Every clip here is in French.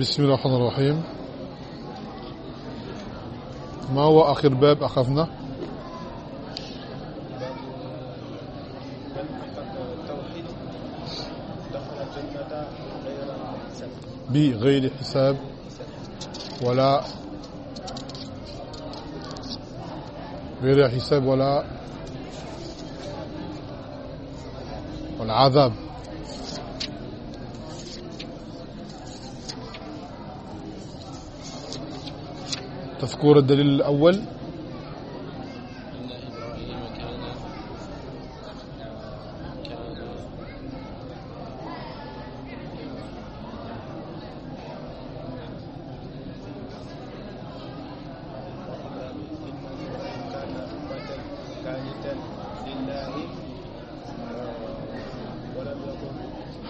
بسم الله الرحمن الرحيم. ما هو آخر باب أخذنا؟ بغير حساب ولا غير حساب ولا ولا تذكور الدليل الأول؟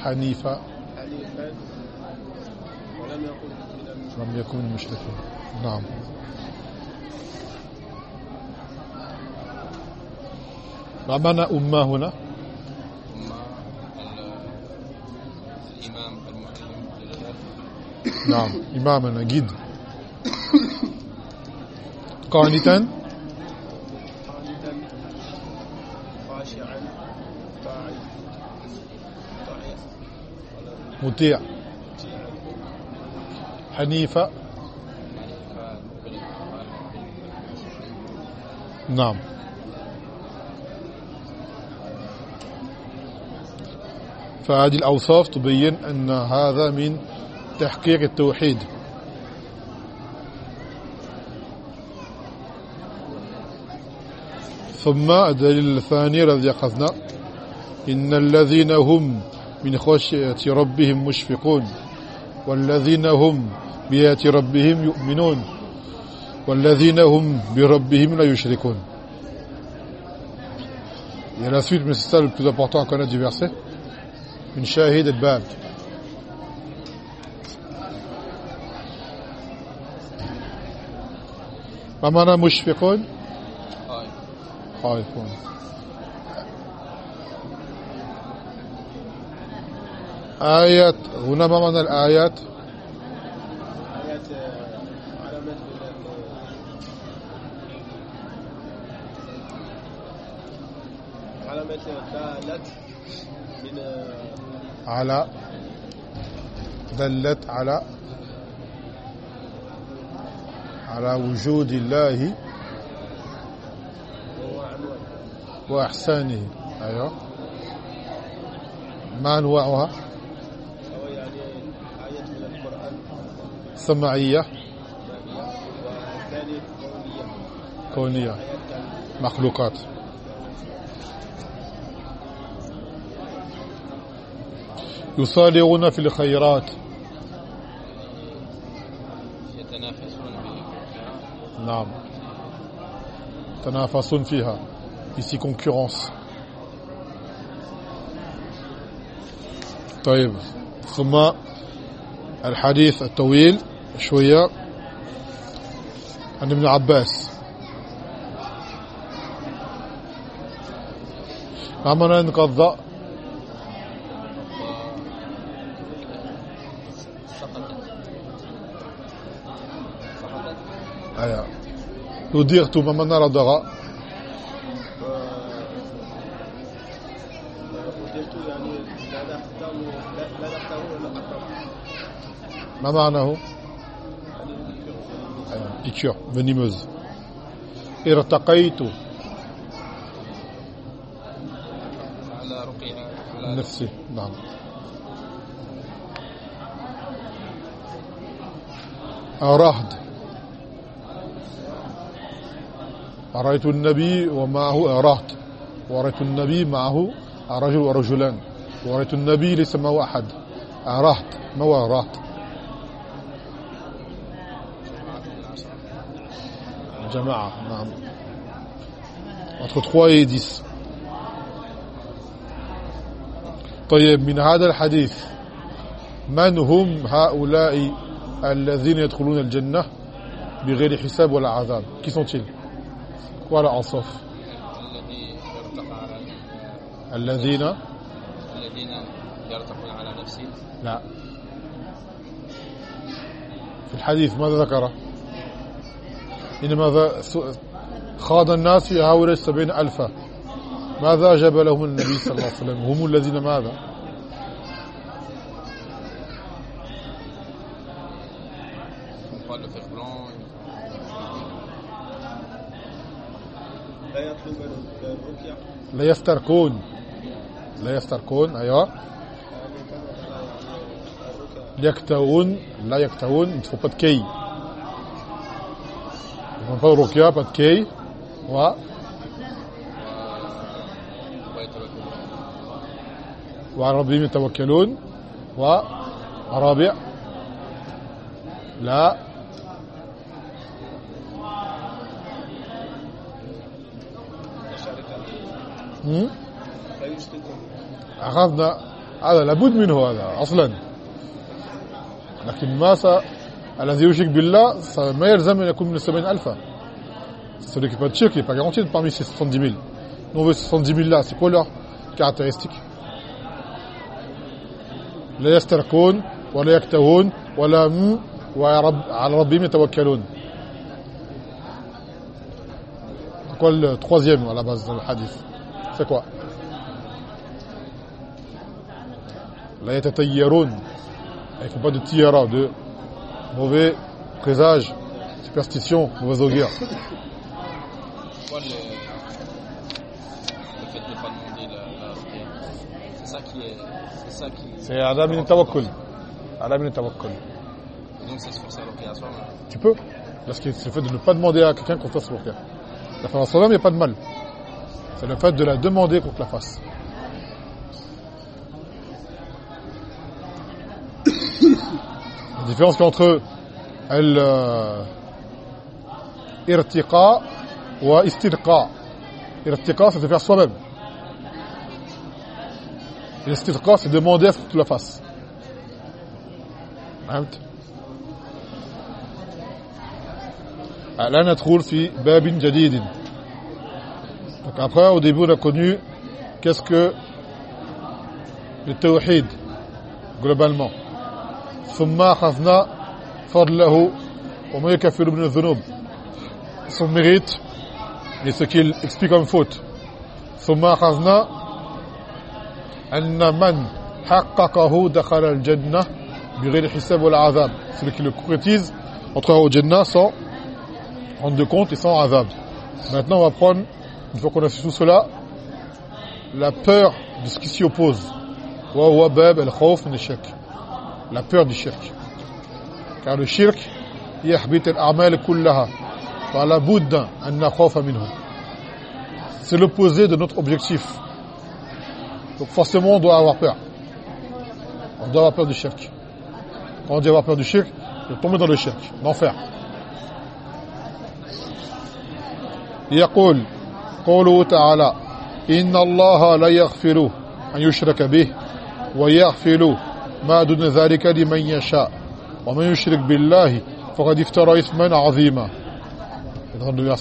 حنيفا حنيفا ولم يقل لم يكن المشركين نعم. ما معنى أمة هنا. الإمام المعلم نعم إمامنا جد قانتا. مطيع. حنيفة. نعم. فهذه الأوصاف تبين أن هذا من تحقيق التوحيد. ثم الدليل الثاني الذي أخذنا. إن الذين هم من خشية ربهم مشفقون والذين هم بآيات ربهم يؤمنون والذين هم بربهم لا يشركون Et la suite, mais c'est ça le plus important à connaître du. ما معنى مشفقون؟ خائف خائفون آيات هنا ما معنى الآيات؟ على دلت على على وجود الله وإحسانه. أيوة. ما أنواعها سمعية. كونية. مخلوقات. يصارعون في الخيرات. يتنافسون به نعم. تنافسون فيها. Ici concurrence. طيب. ثم الحديث الطويل شوية. عن ابن عباس. أمرنا انقضى أيوه وديرت ممن رضغ ما معناه piqûre venimeuse. Irtaqaytu. على نفسي نعم رهد رأيت النبي ومعه رهط ورأيت النبي معه رجل ورجلان. ورأيت النبي ليس معه أحد. رهط ما هو رهط جماعة نعم. entre 3 et 10 طيب من هذا الحديث من هم هؤلاء الذين يدخلون الجنة بغير حساب ولا عذاب؟ Qui sont-ils يرتقى على الذين؟ الذين يرتقون على نفسه. لا. في الحديث ماذا ذكر؟ إنما خاض الناس في هؤلاء السبعين ألفا. ماذا أجاب لهم النبي صلى الله عليه وسلم؟ هم الذين ماذا On parle de fer blanc. لا الرقية لا أيوة. الرقية يكتوون لا يكتوون il ne faut pas de kei ils ne و وعلى ربهم يتوكلون ورابع لا شركة هم؟ لا يشركون أخذنا هذا لابد منه هذا أصلا لكن ما س... الذي يشرك بالله ما يلزم أن يكون من السبعين ألفا celui qui n'est pas de shirk, il n'est pas garanti parmi ces 70 000 nous on veut ces 70 000 là c'est quoi leur caractéristique لا يستركون ولا يكتهون ولا م وعلى ربهم يتوكلون C'est quoi le troisième à la base dans le hadith C'est quoi? La yatatayyaroun. Ils ne font pas de tiara, de mauvais présage, superstition, mauvais augure. Pourquoi le, le fait de ne pas demander la, la C'est ça qui est. C'est ça qui. C'est Adam ibn Tawakkul. Adam ibn Tawakkul. Donc c'est l'opérer à soi-même. Tu peux. Parce que c'est le fait de ne pas demander à quelqu'un qu'on fasse ruqya. La à soi-même, il n'y a pas de mal. C'est le fait de la demander qu'on te la fasse. La différence qu'il y a entre el euh, irtiqa ou istirqa. Irtiqa, c'est de faire soi-même. Et Istirqa, c'est demander à ce que tu la fasses. فهمت؟ الآن ندخل في باب جديد Donc après, au début, on a connu qu'est-ce que le tawhid, globalement. ثم أخذنا فضله وما يكفر من الذنوب son mérite et ce qu'il explique comme faute ثم أخذنا أن من حققه دخل الجنة بغير حساب ولا عذاب celui qui le concrétise entrera au Jannah sans rendre compte et sans azab maintenant on va prendre une fois qu'on a fait tout cela la peur de ce qui s'y oppose وهو باب الخوف من الشرك la peur du shirk car le shirk يحبط الأعمال كلها فلا بد أن نخاف منه c'est l'opposé de notre objectif donc forcément on doit avoir peur on doit avoir peur du shirk quand on dit avoir peur du shirk de tomber dans le shirk d'enfer يقول قوله تعالى إن الله لا يغفر أن يشرك به ويغفر ما دون ذلك لمن يشاء ومن يشرك بالله فقد افترى إثما عظيما dans le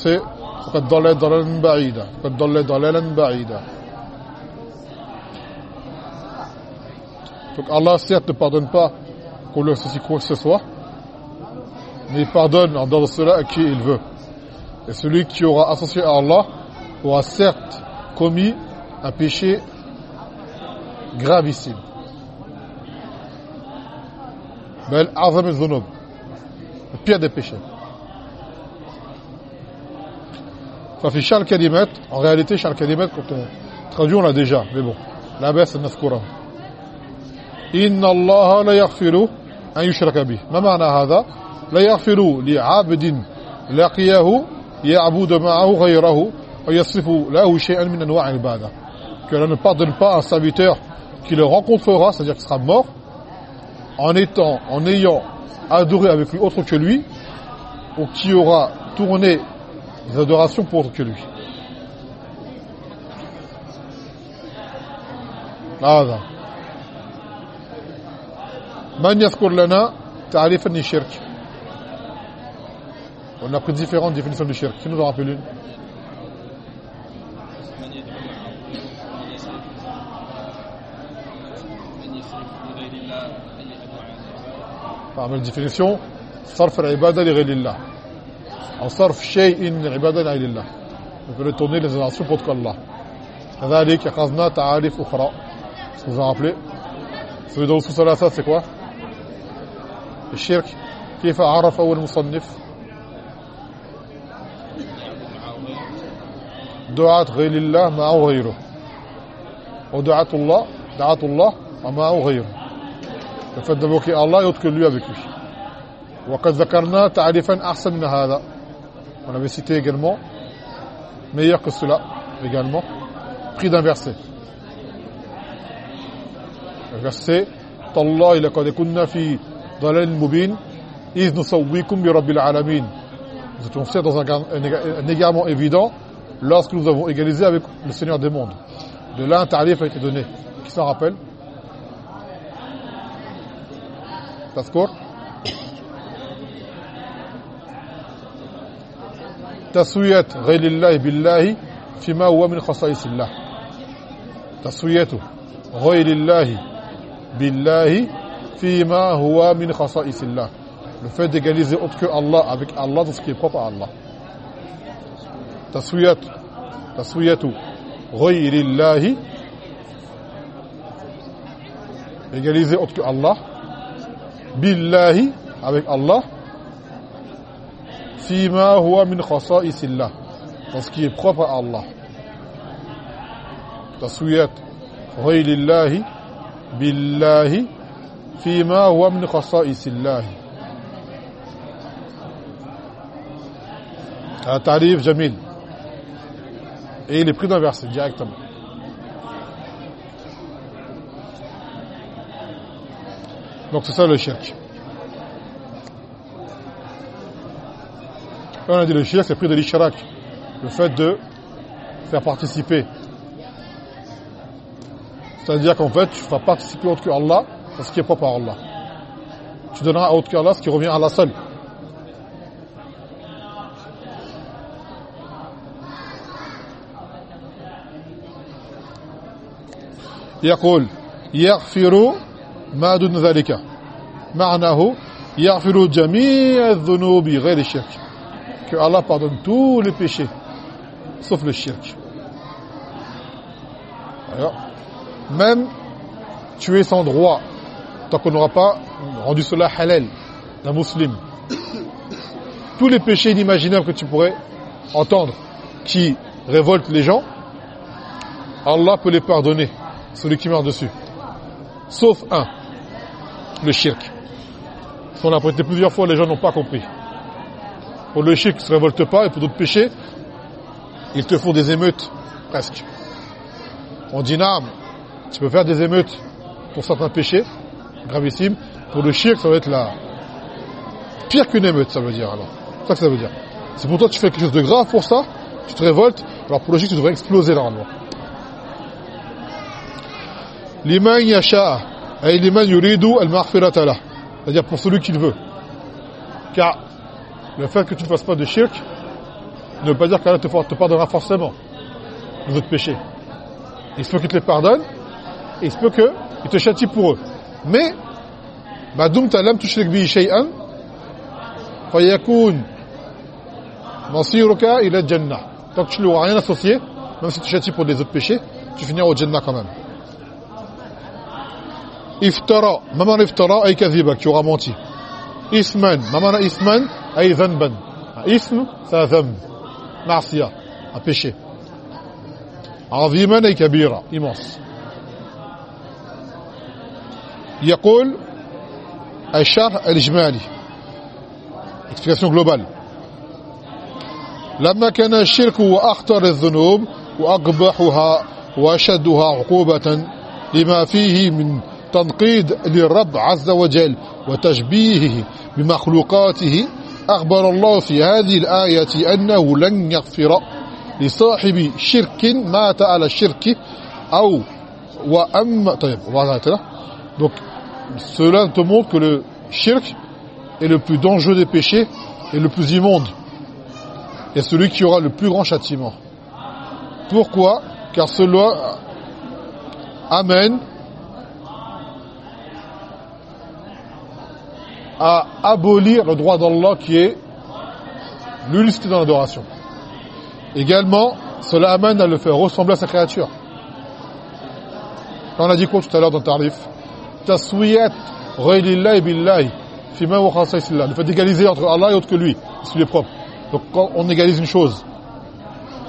فقد ضل ضلالا بعيدا فقد ضل ضلالا بعيدا Donc Allah certes ne pardonne pas qu'on lui associe quoi que ce soit, mais il pardonne en dehors de cela à qui il veut. Et celui qui aura associé à Allah aura certes commis un péché gravissime. بل أعظم الذنوب le pire des péchés ففي شعر الكلمات en réalité شعر الكلمات quand on traduit on l'a déjà mais bon لا بأس أن نذكره إن الله لا يغفر أن يشرك به ما معنى هذا لا يغفر لعابد لقيه يعبد معه غيره ويصف له شيئا من أنواع العبادة que Allah ne pardonne pas à un serviteur qui le rencontrera c'est-à-dire qu'il sera mort en étant, en ayant adoré avec lui autre que lui, ou qui aura tourné des adorations pour autre que lui. هذا من يذكر لنا تعريفا للشرك On a pris différentes définitions du shirk. Qui nous en rappelle une من يدعو معه من يصرف من يصرف لغير الله أي أنواع الديفينيسيون صرف العباده لغير الله أو صرف شيء من العباده لغير الله يقول لي les actions contre Allah. كذلك قضنا تعاريف أخرى vous en rappelez? في دروس ثلاثة c'est quoi? الشرك كيف عرفه المصنف دعاة غير الله معه غيره ودعاة الله دعاة الله ومعه غيره et autre que lui avec وقد ذكرنا تعريفا أحسن من هذا on avait cité également meilleur que cela également pris d'un verset le verset تالله لقد كنا في ضلال مبين إذ نسويكم برب العالمين nous étions dans un, un, un égarement évident lorsque nous avons égalisé avec le Seigneur des mondes de là un tarif a été donné qui s'en rappelle تذكر تسوية غير الله بالله فيما هو من خصائص الله تسوية غير الله بالله فيما هو من خصائص الله le fait d'égaliser autre que Allah avec Allah dans ce qui est propre à Allah تسويه تسويه غير الله. يجليز اوتك الله بالله avec الله فيما هو من خصائص الله parce qui الله تسويه غير الله بالله فيما هو من خصائص الله هذا تعريف جميل et il est pris d'un verset directement Donc c'est ça le shirk. Quand on a dit le shirk, c'est pris de l'isharak. Le fait de faire participer. C'est-à-dire qu'en fait, tu feras participer autre que Allah ce qui est propre à Allah. Tu donneras à autre que Allah ce qui revient à Allah seul. يقول يغفر ما دون ذلك معناه يغفر جميع الذنوب غير الشرك que Allah pardonne tous les péchés sauf le shirk alors même tuer sans droit tant qu'on n'aura pas rendu cela halal d'un musulman tous les péchés inimaginables que tu pourrais entendre qui révoltent les gens Allah peut les pardonner celui qui meurt dessus sauf un le shirk. Si on l'a prêté plusieurs fois, les gens n'ont pas compris. Pour le shirk, ils ne se révoltent pas, et pour d'autres péchés, ils te font des émeutes, presque. On dit, non, tu peux faire des émeutes pour certains péchés, gravissimes. Pour le shirk, ça va être la pire qu'une émeute, ça veut dire. C'est ça que ça veut dire. C'est pour toi, tu fais quelque chose de grave pour ça, tu te révoltes, alors pour le shirk, tu devrais exploser normalement liman yasha ay liman yuridu al-maghfirata lah. C'est-à-dire pour celui qu'il veut. Car le fait que tu ne fasses pas de shirk ne veut pas dire qu'Allah te, te pardonnera forcément de votre péché. Il se peut qu'il te les pardonne et il se peut qu'il te châtie pour eux. Mais ma dumta lam tushrik bihi shay'an fayakun masiruka ila al-jannah tant que tu ne lui auras rien associé même si tu châties pour des autres péchés tu finiras au Jannah quand même. افترى. ما معنى افترى؟ أي كذبة tu auras menti إثما. ما معنى إثما؟ أي ذنبا. إثم ça ذنب. معصية. Un péché. عظيما أي كبيرة immense. يقول الشرح الإجمالي. Explication globale. لما كان الشرك هو أخطر الذنوب وأقبحها وأشدها عقوبة لما فيه من تنقيد للرب عز وجل وتشبيهه بمخلوقاته أخبر الله في هذه الآية أنه لن يغفر لصاحب شرك مات على الشرك أو وأما طيب là donc cela te montre que le shirk est le plus dangereux des péchés et le plus immonde et celui qui aura le plus grand châtiment pourquoi car cela amène à abolir le droit d'Allah qui est l'unicité dans l'adoration. Également, cela amène à le faire ressembler à sa créature. On a dit quoi tout à l'heure dans Tarif? Taswiyat ghayrillahi billahi fima. Le fait d'égaliser entre Allah et autre que lui, ce qui lui est propre. Donc quand on égalise une chose,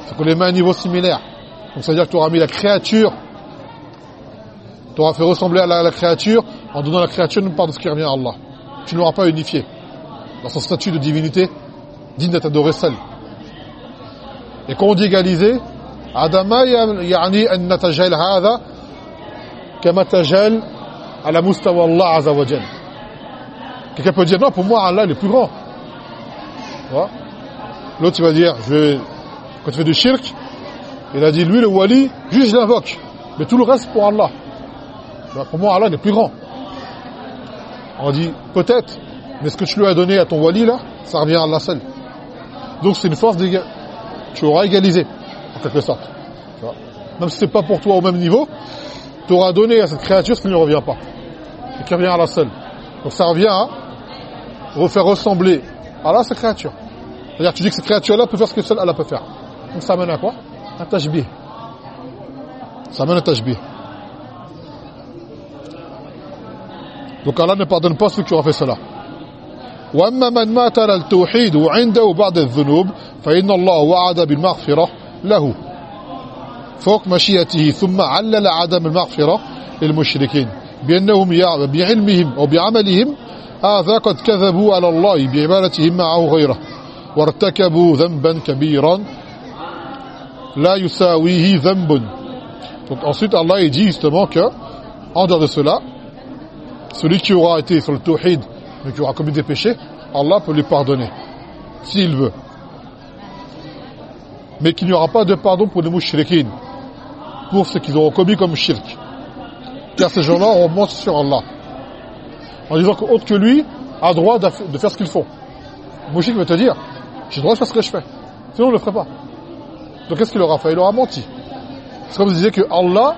c'est qu'on les met à un niveau similaire. Donc ça veut dire que tu auras mis la créature, tu auras fait ressembler à la, à la créature en donnant à la créature une part de ce qui revient à Allah Tu ne l'auras pas unifié dans son statut de divinité digne d'être adoré seul. Et quand on dit égaliser, Adama يعني أن نتجاهل هذا كما تجاهل على مستوى الله عز وجل. Quelqu'un peut dire non pour moi Allah il est plus grand. Tu vois L'autre il va dire je vais quand tu fais du shirk, il a dit lui le wali, juste je l'invoque, mais tout le reste pour Allah. Ben, pour moi Allah il est plus grand. On dit peut-être, mais ce que tu lui as donné à ton wali là, ça revient à Allah seul. Donc c'est une force d'égal. Tu auras égalisé, en quelque sorte. Même si c'est pas pour toi au même niveau, tu auras donné à cette créature ce qui ne revient pas. Et qui revient à la seule. Donc ça revient à refaire ressembler à Allah, cette créature. C'est-à-dire tu dis que cette créature-là peut faire ce que seule Allah peut faire. Donc ça amène à quoi? Un tashbih. Ça amène à un Donc Allah ne pardonne pas ceux qui auront fait cela. وأما من مات على التوحيد وعنده بعض الذنوب فإن الله وعد بالمغفرة له فوق مشيئته ثم علل عدم المغفرة للمشركين بأنهم يع- بعلمهم أو بعملهم هذا قد كذبوا على الله بعبادتهم معه غيره وارتكبوا ذنبا كبيرا لا يساويه ذنب Donc ensuite Allah il dit justement que en dehors de cela celui qui aura été sur le tawhid mais qui aura commis des péchés, Allah peut lui pardonner, s'il veut. Mais qu'il n'y aura pas de pardon pour les mouchriquines, pour ce qu'ils auront commis comme shirk. Car ces gens-là auront menti sur Allah. En disant qu'autre que lui a droit de faire ce qu'ils font. Le mouchrik va te dire, j'ai droit de faire ce que je fais. Sinon, on ne le ferait pas. Donc qu'est-ce qu'il aura fait? Il aura menti. C'est comme vous disiez que Allah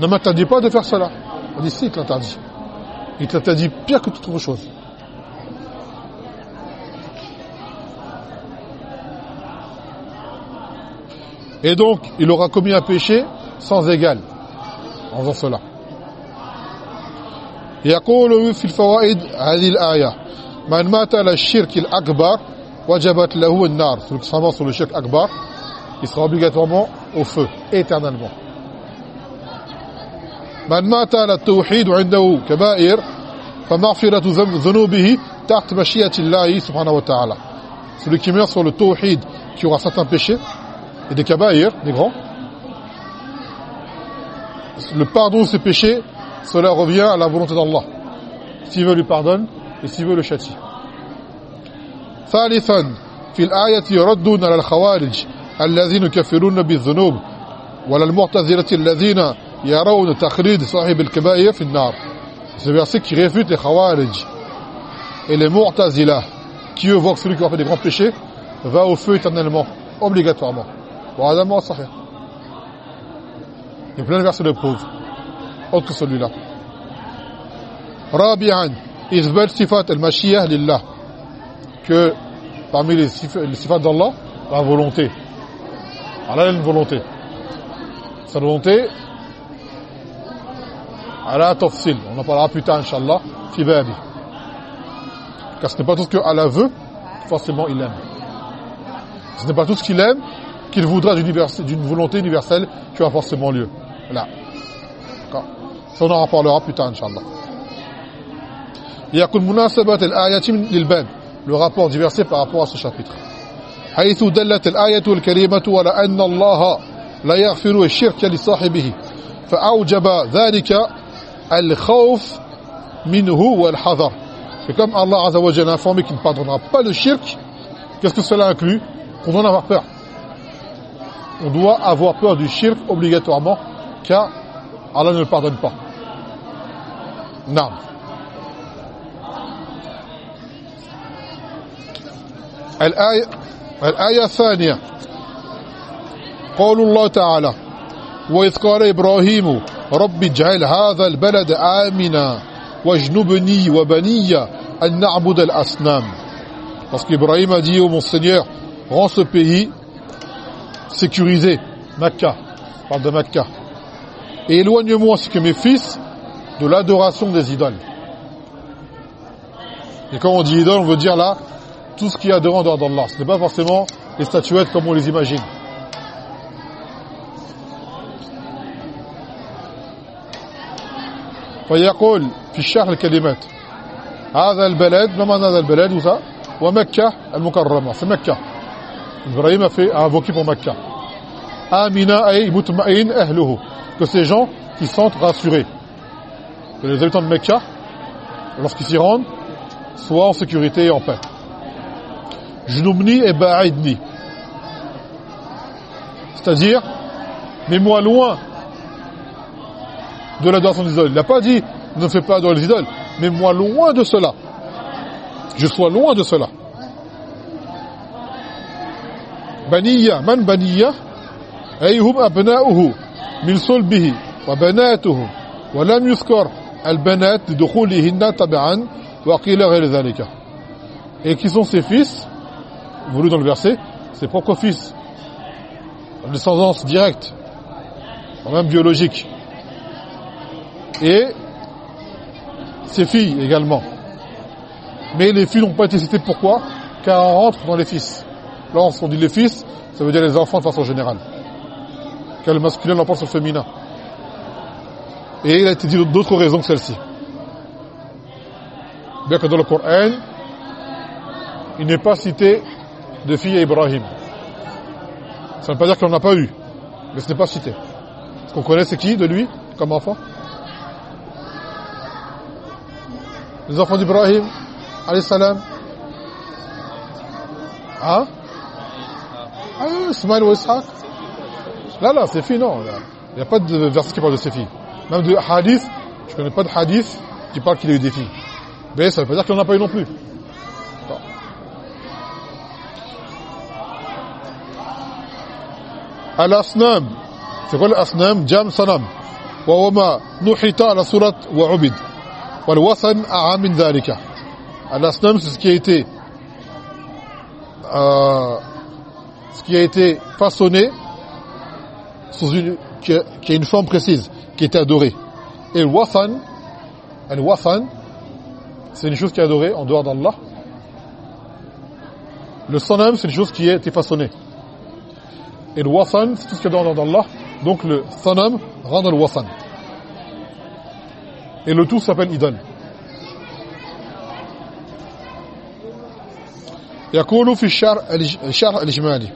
ne m'interdit pas de faire cela. On dit si, il te l'interdit. Il t'interdit pire que toute autre chose. Et donc, il aura commis un péché sans égal en faisant cela. يقول في الفوائد هذه الآية من مات على الشرك الأكبر وجبت له النار celui qui sera mort sur le shirk akbar il sera obligatoirement au feu éternellement من مات على التوحيد وعنده كبائر فمغفرة ذنوبه تحت مشيئة الله سبحانه وتعالى celui qui meurt sur le tawhid qui aura certains péchés et des kabaïr, des grands le pardon de ses péchés cela revient à la volonté d'Allah s'il veut lui pardonne et s'il veut le châtie ثالثا في الآية رد على الخوارج الذين يكفرون بالذنوب ولا المعتذرة الذين يرون تخريج صاحب الكبائر في النار ce verset qui réfute les khawarij et les mu'tazila qui eux voient que celui qui a fait des grands péchés va au feu éternellement obligatoirement وهذا ما صحيح il y a plein de versets de preuve autre que celui-là رابعا إثبات صفات المشيئة لله que parmi les sif- les sifat d'Allah la volonté Allah a une volonté sa volonté ala tafsil on en parlera plus tard inchallah fi babi car ce n'est pas tout ce que Allah veut forcément il aime ce n'est pas tout ce qu'il aime qu'il voudra d'une univers- d'une volonté universelle qui aura forcément lieu là D'accord ça on en reparlera plus tard inchallah يكون مناسبة الآية من للباب le rapport du verset par rapport à ce chapitre حيث دلت الآية الكريمة على أن الله لا يغفر الشرك لصاحبه فأوجب ذلك الخوف منه والحذر et comme Allah Azza wa Jalla a informé qu'il ne pardonnera pas le shirk qu'est-ce que cela inclut qu'on doit en avoir peur on doit avoir peur du shirk obligatoirement car Allah ne le pardonne pas non الآية الآية الثانية قول الله تعالى وإذ قال إبراهيم رب اجعل هذا البلد آمنا wajnubni wa baniya an na'bud al-asnam. Parce qu'Ibrahim a dit, oh mon Seigneur, rends ce pays sécurisé, Makkah, on parle de Makkah. Et éloigne-moi, ainsi que mes fils, de l'adoration des idoles. Et quand on dit idole, on veut dire là, tout ce qui est adorant en dehors d'Allah. Ce n'est pas forcément les statuettes comme on les imagine. فيقول في الشرح الكلمات هذا البلد ما معنى هذا البلد وça ومكة المكرمة c'est Mecca Ibrahim a fait a invoqué pour Mecca Amina ay mutma'in ahluhu que ces gens qui sentent rassurés que les habitants de Mecca lorsqu'ils s'y rendent soient en sécurité et en paix Jnubni et ba'idni c'est-à-dire mets-moi loin de l'adoration des idoles. Il n'a pas dit ne fais pas adorer les idoles, mais moi loin de cela. Je sois loin de cela. Baniya, man baniya, ayhum abna'uhu min sulbihi wa banatuhu wa lam yuskar al-banat lidukhulihinna tab'an wa qila ghayr dhalika. Et qui sont ses fils? Voulu dans le verset, ses propres fils. En descendance directe, même biologique et ses filles également. Mais les filles n'ont pas été citées pourquoi? Car on rentre dans les fils. Là, on dit les fils, ça veut dire les enfants de façon générale. Car le masculin l'emporte sur le féminin. Et il a été dit d'autres raisons que celle-ci. Bien que dans le Coran, il n'est pas cité de fille à Ibrahim. Ça ne veut pas dire qu'il n'en a pas eu, mais ce n'est pas cité. Ce qu'on connaît, c'est qui de lui comme enfant? Les enfants d'Ibrahim, alayhi salam. Hein Ah, Ismaël ou Ishaq Là, là, c'est filles, non. Il n'y a pas de verset qui parle de ses filles. Même de hadith, je ne connais pas de hadith qui parle qu'il a eu des filles. Mais ça ne veut pas dire qu'il n'en a pas eu non plus. Al-Asnam. C'est quoi l'Asnam Jam Sanam. وهما نحت على صورة وعبد والوثن أعام Al-Asnam, c'est ce qui a été euh, ce qui a été façonné qui, a, une forme précise, qui est adorée. Et le wathan, un wathan, c'est une chose qui est adorée en dehors d'Allah. Le sanam, c'est une chose qui a été façonnée. Et le wathan, c'est tout ce qui est en dehors d'Allah. Donc le sanam rend le wathan. Et le tout s'appelle idole. يقول في الشرح الشرح الإجمالي.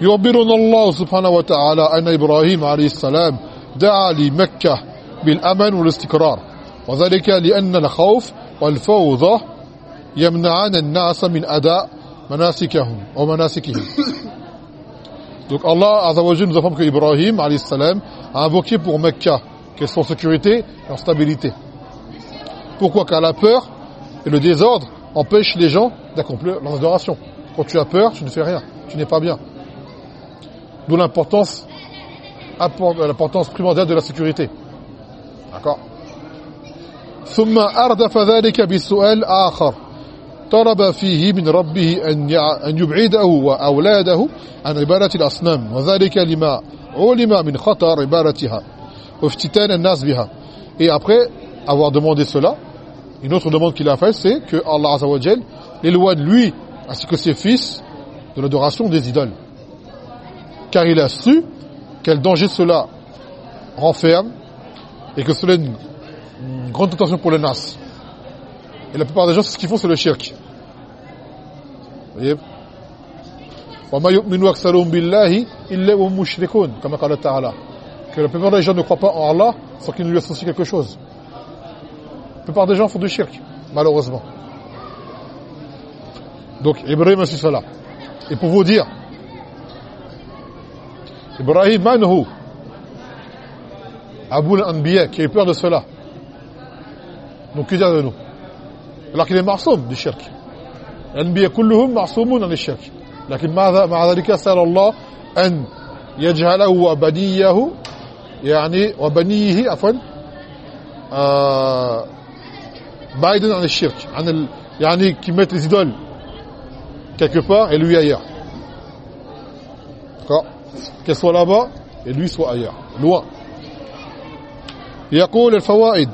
يخبرنا الله سبحانه وتعالى أن إبراهيم عليه السلام دعا لمكة بالأمن والاستقرار. وذلك لأن الخوف والفوضى يمنعان الناس من أداء مناسكهم ومناسكهم Donc Allah Azza wa Jalla nous informe que Ibrahim alayhi salam a invoqué pour Mecca qu'elle soit en sécurité et en stabilité. Pourquoi Car la peur et le désordre empêchent les gens d'accomplir leur adoration. Quand tu as peur, tu ne fais rien, tu n'es pas bien. D'où l'importance l'importance primordiale de la sécurité. D'accord ثم أردف ذلك بسؤال آخر طلب فيه من ربه أن يبعده وأولاده عن عبادة الأصنام وذلك لما علم من خطر عبادتها Et après avoir demandé cela, une autre demande qu'il a faite, c'est que Allah Azzawajal éloigne lui ainsi que ses fils de l'adoration des idoles. Car il a su quel danger cela renferme et que cela est une, grande tentation pour les nas. Et la plupart des gens, ce qu'ils font, c'est le shirk. Vous voyez وما يؤمن أكثرهم بالله إلا وهم مشركون كما قال تعالى que la plupart des gens ne croient pas en Allah sans qu'ils ne lui associent quelque chose. La plupart des gens font du shirk, malheureusement. Donc Ibrahim a su cela. Et pour vous dire, Ibrahim manhu, Abu al-Anbiya, qui a eu peur de cela. Donc que dire de nous Alors qu'il est marsoum du shirk. L'Anbiya kulluhum marsoumun dans le shirk. لكن مع ذلك سأل الله أن يجعله وبنيه يعني وبنيه عفوا آه بعيدا عن الشرك عن ال... يعني qui mettent les idoles quelque part et lui ailleurs qu'elle soit là-bas et lui soit ailleurs loin يقول الفوائد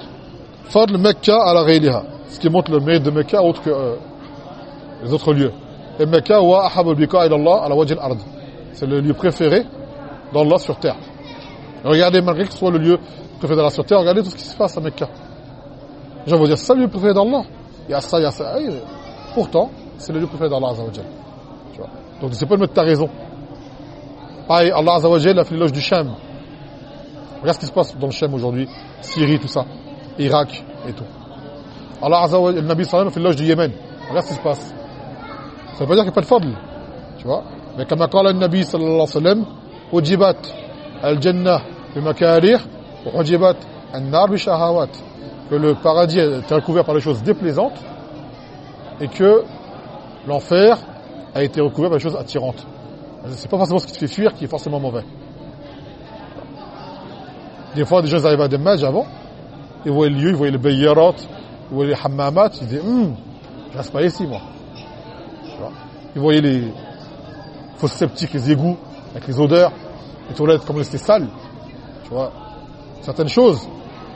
فضل مكة على غيرها ce qui montre le mérite de Mecca autre que euh, les autres lieux et Mecca هو أحب البقاع إلى الله على وجه الأرض c'est le lieu préféré d'Allah sur terre regardez malgré que ce soit le lieu préféré d'Allah sur terre regardez tout ce qui se passe à Mecca. Les gens vont dire c'est le lieu préféré d'Allah. Il y a ça, il y a ça. Pourtant c'est le lieu préféré d'Allah Azza wa Jal. tu vois. Donc c'est pas de mettre ta raison. Pareil Allah Azza wa Jal a fait l'éloge du Sham regarde ce qui se passe dans le Sham aujourd'hui Syrie tout ça Irak et tout. Allah Azza wa Jal, le Nabi a fait l'éloge du Yémen. Regarde ce qui se passe. Ça veut pas dire qu'il n'y a pas de fadl tu vois. Mais comme a dit le Nabi sallallahu alayhi wa sallam Al-Jannah bimakarih wa hujibat. Que le paradis est recouvert par des choses déplaisantes et que l'enfer a été recouvert par des choses attirantes. C'est pas forcément ce qui te fait fuir qui est forcément mauvais. Des fois, des gens arrivent à des mages avant, ils voient le lieu, ils voient les bayyarat, ils voient les hammamats, ils disent hum, je reste pas ici moi. Ils voyaient les fosses sceptiques, les égouts, avec les odeurs les toilettes comme c'était sale. Tu vois Certaines choses,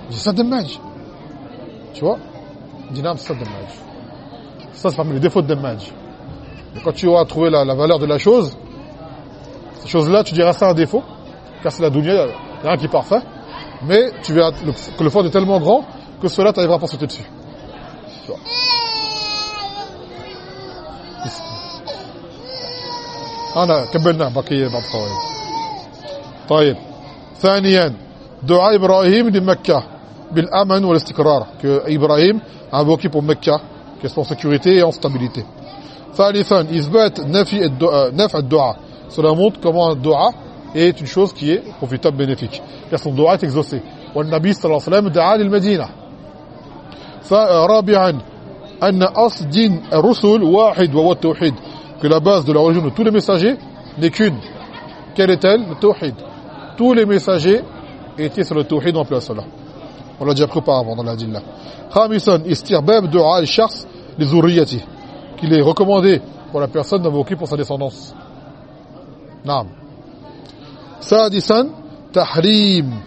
ils disent, ça des mages. Tu vois Il dit non, c'est ça dommage. Ça, c'est parmi les défauts de dommage. Et quand tu auras trouvé la, la valeur de la chose, cette chose-là, tu diras ça un défaut, car c'est la dunya, il n'y a rien qui est parfait, mais tu verras le, que le fond est tellement grand que cela t'arrivera pas à sauter dessus. Tu vois أنا كملنا بقية بعض الفوائد طيب ثانيا دعاء إبراهيم لمكة بالأمن والاستقرار que invoqué pour Mecca qu'elle soit en sécurité et en stabilité ثالثا إثبات نفي الدعاء نفع الدعاء cela montre comment un dua est une chose qui est profitable bénéfique car son dua est exaucé والنبي صلى الله عليه وسلم دعا للمدينة رابعا أن أصل دين الرسل واحد وهو التوحيد que la base de la religion de tous les messagers n'est qu'une quelle est-elle le tawhid tous les messagers étaient sur le tawhid en place cela on l'a déjà pris auparavant dans la dilla خامسا استحباب دعاء الشخص لذريته qu'il est recommandé pour la personne d'invoquer pour sa descendance نعم سادسا تحريم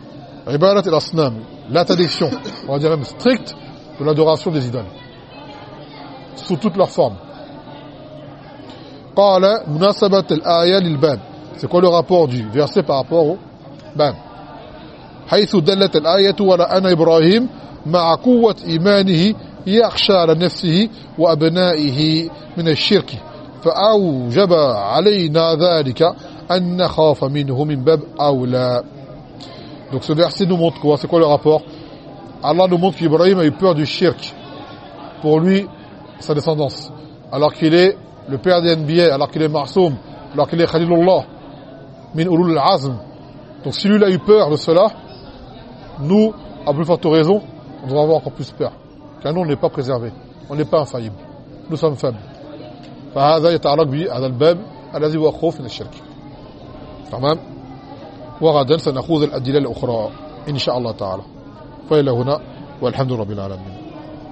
عبادة الأصنام l'interdiction on va dire même stricte de l'adoration des idoles sous toutes leurs formes قال مناسبة الآية للباب c'est quoi le rapport du verset par rapport au bab حيث دلت الآية على أن إبراهيم مع قوة إيمانه يخشى على نفسه وأبنائه من الشرك فأوجب علينا ذلك أن نخاف منه من باب أولى Donc ce verset nous montre quoi C'est quoi le rapport Allah nous montre qu'Ibrahim a eu peur du shirk pour lui, sa descendance. Alors qu'il est le père des NBA, alors qu'il est Marsoum, alors qu'il est Khalilullah, min ulul azm. Donc si lui il a eu peur de cela, nous, à plus forte raison, on devrait avoir encore plus peur. Car nous, on n'est pas préservés. On n'est pas infaillibles. Nous sommes faibles. فهذا يتعلق بهذا الباب الذي هو خوف من الشرك تمام وغدا سنخوض الأدلة الأخرى إن شاء الله تعالى فإلى هنا والحمد لله رب العالمين